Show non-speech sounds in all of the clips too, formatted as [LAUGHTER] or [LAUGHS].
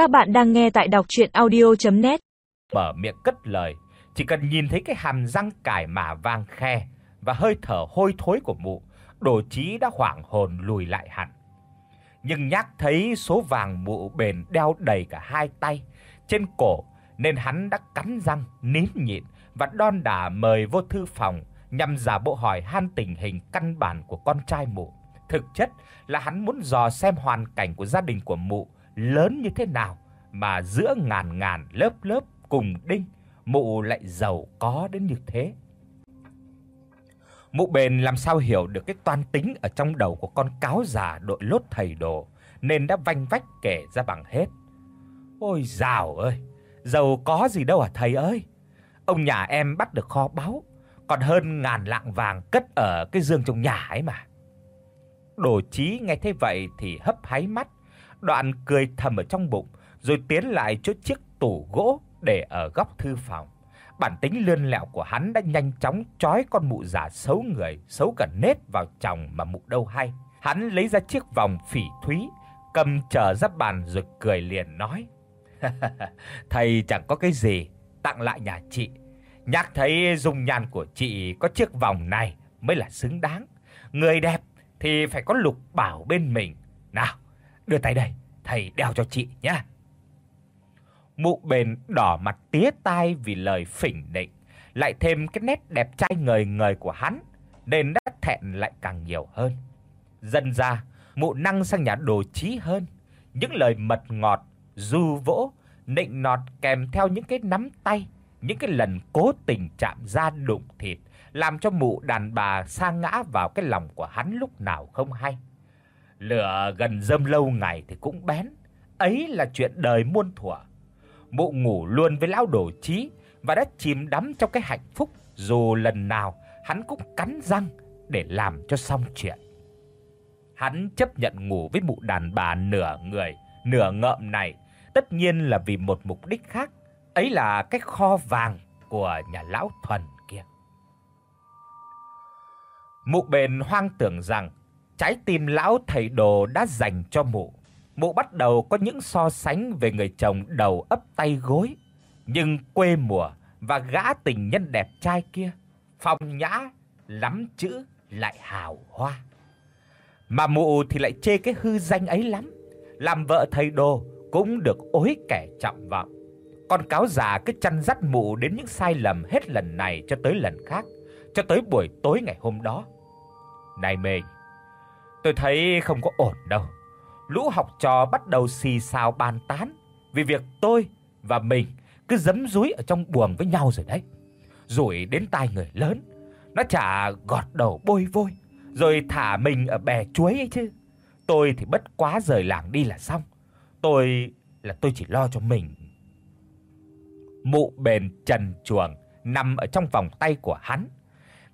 Các bạn đang nghe tại đọc audio net Mở miệng cất lời, chỉ cần nhìn thấy cái hàm răng cải mả vàng khe và hơi thở hôi thối của mụ, Đồ Chí đã hoảng hồn lùi lại hẳn. Nhưng nhắc thấy số vàng mụ bền đeo đầy cả hai tay trên cổ nên hắn đã cắn răng nín nhịn và đon đả mời vô thư phòng nhằm giả bộ hỏi han tình hình căn bản của con trai mụ. Thực chất là hắn muốn dò xem hoàn cảnh của gia đình của mụ lớn như thế nào mà giữa ngàn ngàn lớp lớp cùng đinh, mụ lại giàu có đến như thế. Mụ bền làm sao hiểu được cái toan tính ở trong đầu của con cáo già đội lốt thầy đồ, nên đã vanh vách kể ra bằng hết. Ôi dào ơi, giàu có gì đâu à thầy ơi. Ông nhà em bắt được kho báu, còn hơn ngàn lạng vàng cất ở cái giường trong nhà ấy mà. Đồ Chí nghe thế vậy thì hấp háy mắt, đoạn cười thầm ở trong bụng, rồi tiến lại chỗ chiếc tủ gỗ để ở góc thư phòng. Bản tính lươn lẹo của hắn đã nhanh chóng trói con mụ già xấu người, xấu cả nết vào chồng mà mụ đâu hay. Hắn lấy ra chiếc vòng phỉ thúy, cầm trở ra bàn rồi cười liền nói: [LAUGHS] "Thầy chẳng có cái gì tặng lại nhà chị. Nhắc thấy dung nhan của chị có chiếc vòng này mới là xứng đáng. Người đẹp thì phải có lục bảo bên mình. Nào, đưa tay đây, thầy đeo cho chị nhé." Mụ bền đỏ mặt tía tai vì lời phỉnh định, lại thêm cái nét đẹp trai ngời ngời của hắn, nên đã thẹn lại càng nhiều hơn. Dần ra, mụ năng sang nhà đồ trí hơn, những lời mật ngọt, du vỗ, nịnh nọt kèm theo những cái nắm tay, những cái lần cố tình chạm da đụng thịt, làm cho mụ đàn bà sa ngã vào cái lòng của hắn lúc nào không hay. Lửa gần dâm lâu ngày thì cũng bén, ấy là chuyện đời muôn thuở. Mụ ngủ luôn với lão đồ trí và đã chìm đắm trong cái hạnh phúc. Dù lần nào hắn cũng cắn răng để làm cho xong chuyện. Hắn chấp nhận ngủ với mụ đàn bà nửa người, nửa ngợm này, tất nhiên là vì một mục đích khác, ấy là cái kho vàng của nhà lão thuần kia. Mụ bền hoang tưởng rằng trái tim lão thầy đồ đã dành cho mụ mụ bắt đầu có những so sánh về người chồng đầu ấp tay gối, nhưng quê mùa và gã tình nhân đẹp trai kia, phong nhã lắm chữ lại hào hoa. Mà mụ thì lại chê cái hư danh ấy lắm, làm vợ thầy đồ cũng được ối kẻ trọng vọng. Con cáo già cứ chăn dắt mụ đến những sai lầm hết lần này cho tới lần khác, cho tới buổi tối ngày hôm đó. Này mình, tôi thấy không có ổn đâu lũ học trò bắt đầu xì xào bàn tán vì việc tôi và mình cứ giấm dúi ở trong buồng với nhau rồi đấy. Rồi đến tai người lớn, nó chả gọt đầu bôi vôi, rồi thả mình ở bè chuối ấy chứ. Tôi thì bất quá rời làng đi là xong. Tôi là tôi chỉ lo cho mình. Mụ bền trần chuồng nằm ở trong vòng tay của hắn.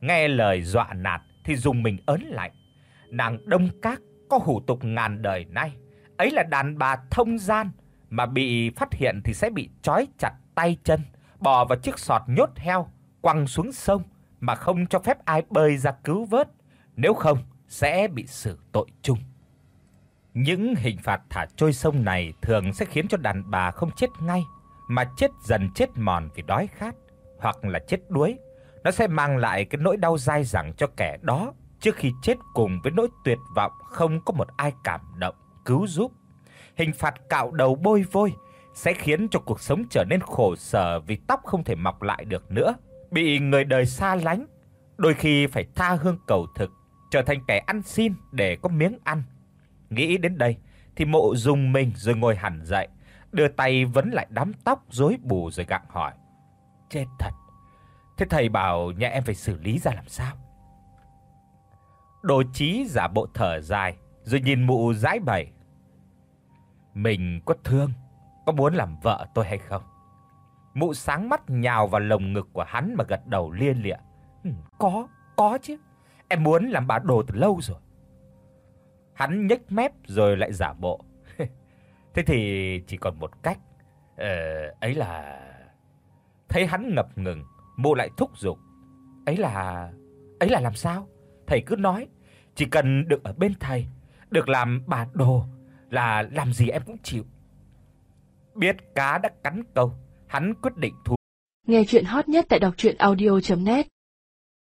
Nghe lời dọa nạt thì dùng mình ớn lạnh. Nàng đông các có hủ tục ngàn đời nay, ấy là đàn bà thông gian mà bị phát hiện thì sẽ bị trói chặt tay chân, bỏ vào chiếc sọt nhốt heo, quăng xuống sông mà không cho phép ai bơi ra cứu vớt, nếu không sẽ bị xử tội chung. Những hình phạt thả trôi sông này thường sẽ khiến cho đàn bà không chết ngay mà chết dần chết mòn vì đói khát hoặc là chết đuối. Nó sẽ mang lại cái nỗi đau dai dẳng cho kẻ đó trước khi chết cùng với nỗi tuyệt vọng không có một ai cảm động, cứu giúp. Hình phạt cạo đầu bôi vôi sẽ khiến cho cuộc sống trở nên khổ sở vì tóc không thể mọc lại được nữa, bị người đời xa lánh, đôi khi phải tha hương cầu thực, trở thành kẻ ăn xin để có miếng ăn. Nghĩ đến đây thì Mộ dùng mình rồi ngồi hẳn dậy, đưa tay vấn lại đám tóc rối bù rồi gặng hỏi: "Chết thật. Thế thầy bảo nhà em phải xử lý ra làm sao?" Đồ Chí giả bộ thở dài, rồi nhìn mụ giãi bày. Mình có thương, có muốn làm vợ tôi hay không? Mụ sáng mắt nhào vào lồng ngực của hắn mà gật đầu lia lịa. Ừ, có, có chứ. Em muốn làm bà đồ từ lâu rồi. Hắn nhếch mép rồi lại giả bộ. [LAUGHS] Thế thì chỉ còn một cách. Ờ ấy là thấy hắn ngập ngừng, mụ lại thúc giục. Ấy là ấy là làm sao? Thầy cứ nói, chỉ cần được ở bên thầy, được làm bà đồ là làm gì em cũng chịu. Biết cá đã cắn câu, hắn quyết định thu. Nghe truyện hot nhất tại doctruyenaudio.net